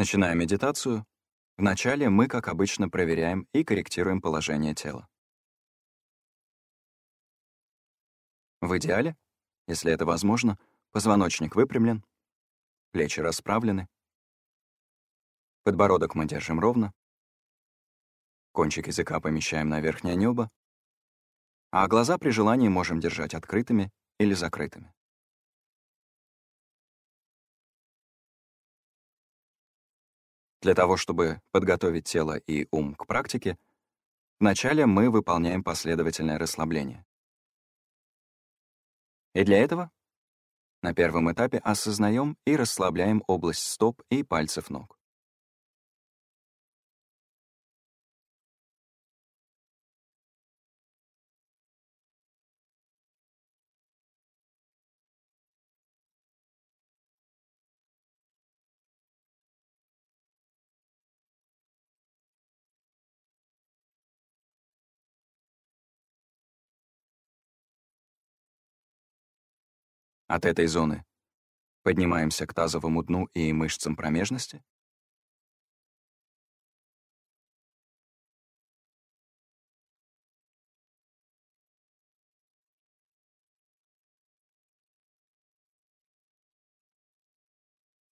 Начиная медитацию, вначале мы, как обычно, проверяем и корректируем положение тела. В идеале, если это возможно, позвоночник выпрямлен, плечи расправлены, подбородок мы держим ровно, кончик языка помещаем на верхнее небо, а глаза при желании можем держать открытыми или закрытыми. Для того, чтобы подготовить тело и ум к практике, вначале мы выполняем последовательное расслабление. И для этого на первом этапе осознаем и расслабляем область стоп и пальцев ног. От этой зоны поднимаемся к тазовому дну и мышцам промежности.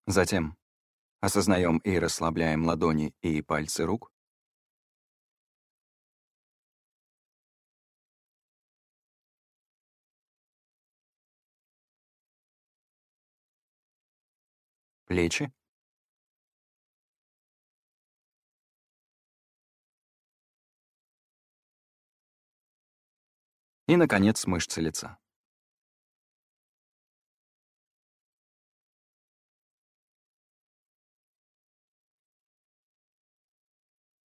Затем осознаем и расслабляем ладони и пальцы рук. Плечи. И, наконец, мышцы лица.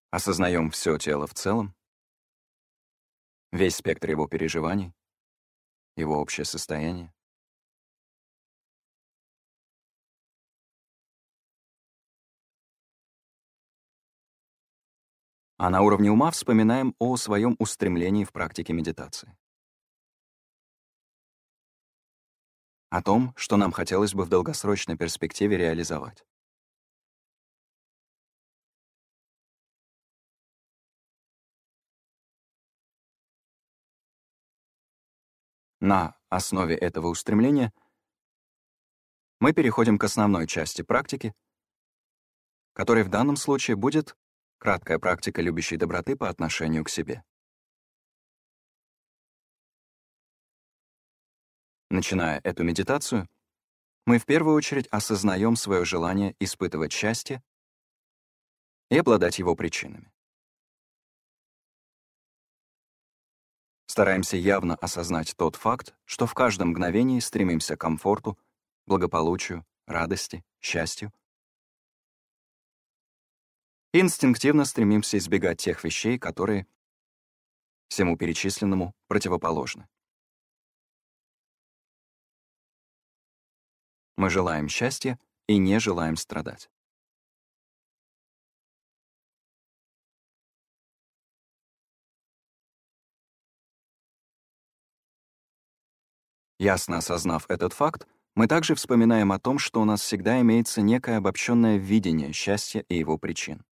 Осознаем все тело в целом, весь спектр его переживаний, его общее состояние. А на уровне ума вспоминаем о своем устремлении в практике медитации. О том, что нам хотелось бы в долгосрочной перспективе реализовать. На основе этого устремления мы переходим к основной части практики, которой в данном случае будет Краткая практика любящей доброты по отношению к себе. Начиная эту медитацию, мы в первую очередь осознаем свое желание испытывать счастье и обладать его причинами. Стараемся явно осознать тот факт, что в каждом мгновении стремимся к комфорту, благополучию, радости, счастью, инстинктивно стремимся избегать тех вещей, которые всему перечисленному противоположны. Мы желаем счастья и не желаем страдать. Ясно осознав этот факт, мы также вспоминаем о том, что у нас всегда имеется некое обобщенное видение счастья и его причин.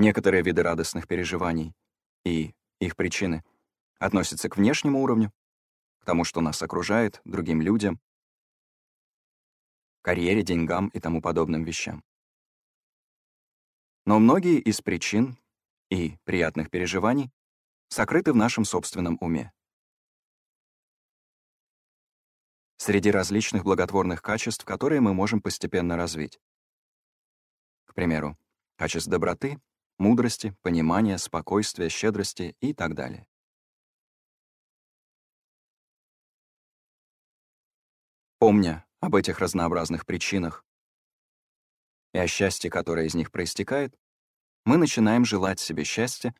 Некоторые виды радостных переживаний и их причины относятся к внешнему уровню, к тому, что нас окружает, другим людям, карьере, деньгам и тому подобным вещам. Но многие из причин и приятных переживаний сокрыты в нашем собственном уме. Среди различных благотворных качеств, которые мы можем постепенно развить. К примеру, качеств доброты, мудрости, понимания, спокойствия, щедрости и так далее. Помня об этих разнообразных причинах и о счастье, которое из них проистекает, мы начинаем желать себе счастья,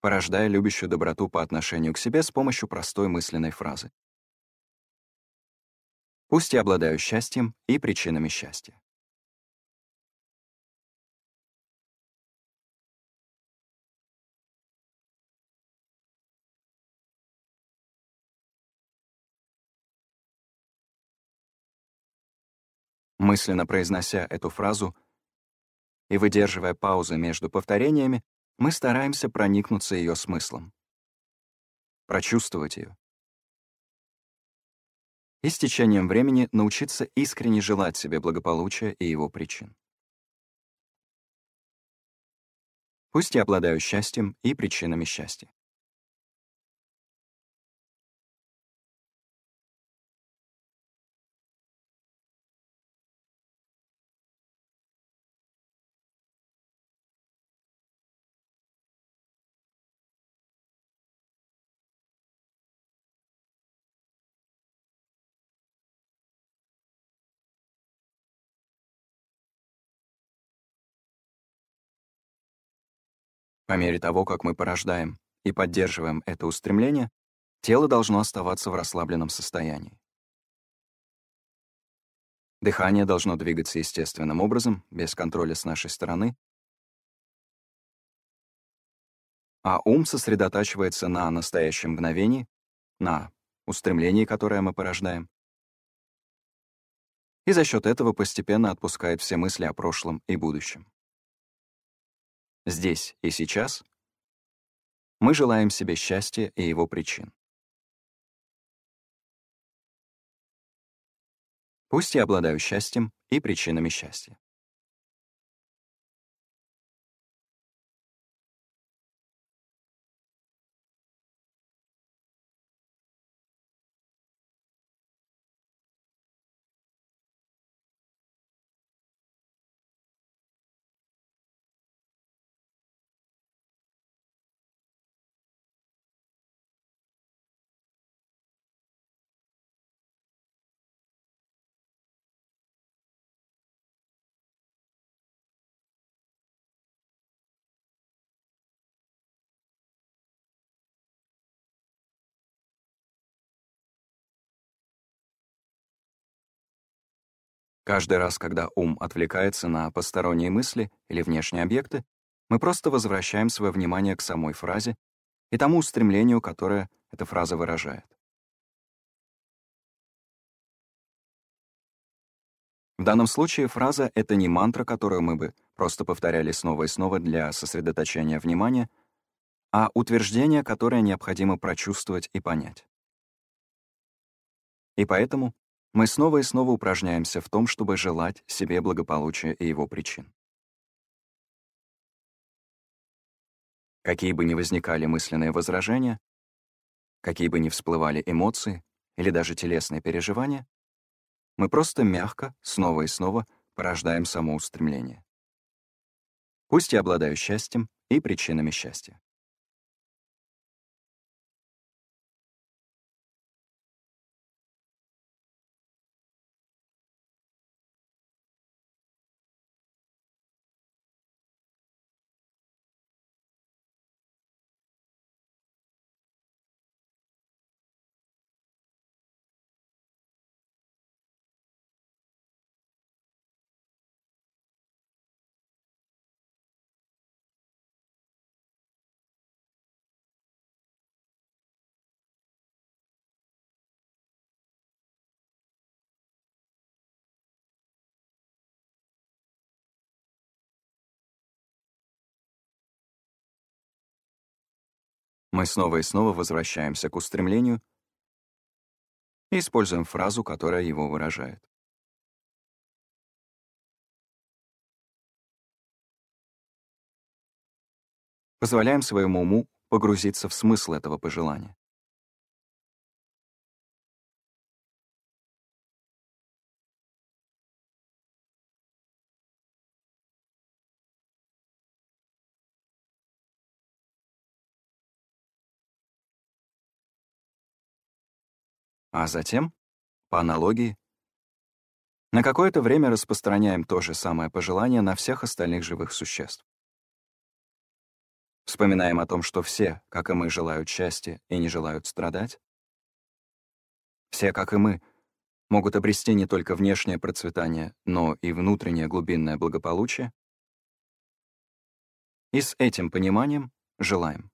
порождая любящую доброту по отношению к себе с помощью простой мысленной фразы. Пусть я обладаю счастьем и причинами счастья. Мысленно произнося эту фразу и выдерживая паузы между повторениями, мы стараемся проникнуться ее смыслом, прочувствовать ее. И с течением времени научиться искренне желать себе благополучия и его причин. Пусть я обладаю счастьем и причинами счастья. По мере того, как мы порождаем и поддерживаем это устремление, тело должно оставаться в расслабленном состоянии. Дыхание должно двигаться естественным образом, без контроля с нашей стороны, а ум сосредотачивается на настоящем мгновении, на устремлении, которое мы порождаем, и за счет этого постепенно отпускает все мысли о прошлом и будущем здесь и сейчас, мы желаем себе счастья и его причин. Пусть я обладаю счастьем и причинами счастья. Каждый раз, когда ум отвлекается на посторонние мысли или внешние объекты, мы просто возвращаем свое внимание к самой фразе и тому устремлению, которое эта фраза выражает. В данном случае фраза — это не мантра, которую мы бы просто повторяли снова и снова для сосредоточения внимания, а утверждение, которое необходимо прочувствовать и понять. И поэтому мы снова и снова упражняемся в том, чтобы желать себе благополучия и его причин. Какие бы ни возникали мысленные возражения, какие бы ни всплывали эмоции или даже телесные переживания, мы просто мягко, снова и снова порождаем самоустремление. Пусть я обладаю счастьем и причинами счастья. Мы снова и снова возвращаемся к устремлению и используем фразу, которая его выражает. Позволяем своему уму погрузиться в смысл этого пожелания. А затем, по аналогии, на какое-то время распространяем то же самое пожелание на всех остальных живых существ. Вспоминаем о том, что все, как и мы, желают счастья и не желают страдать. Все, как и мы, могут обрести не только внешнее процветание, но и внутреннее глубинное благополучие. И с этим пониманием желаем.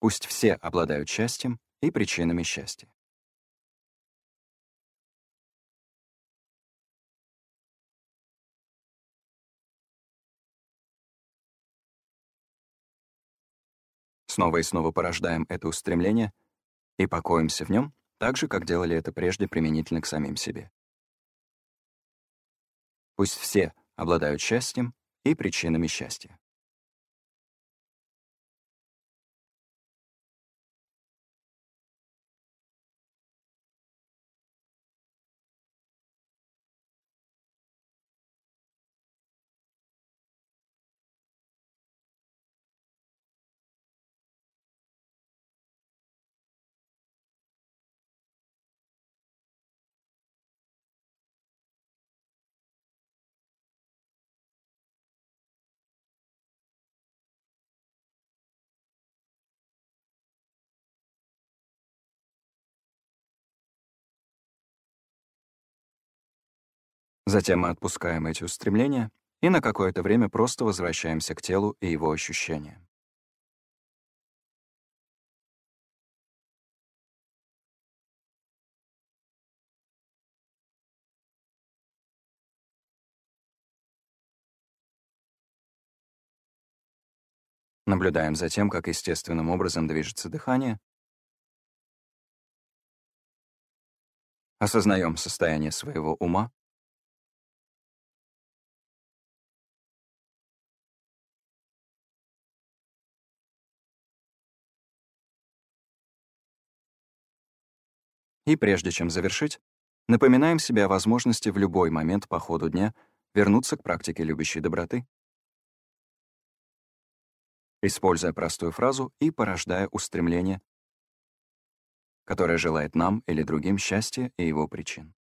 Пусть все обладают счастьем и причинами счастья. Снова и снова порождаем это устремление и покоимся в нем, так же, как делали это прежде применительно к самим себе. Пусть все обладают счастьем и причинами счастья. Затем мы отпускаем эти устремления и на какое-то время просто возвращаемся к телу и его ощущениям. Наблюдаем за тем, как естественным образом движется дыхание. Осознаем состояние своего ума. И прежде чем завершить, напоминаем себе о возможности в любой момент по ходу дня вернуться к практике любящей доброты, используя простую фразу и порождая устремление, которое желает нам или другим счастья и его причин.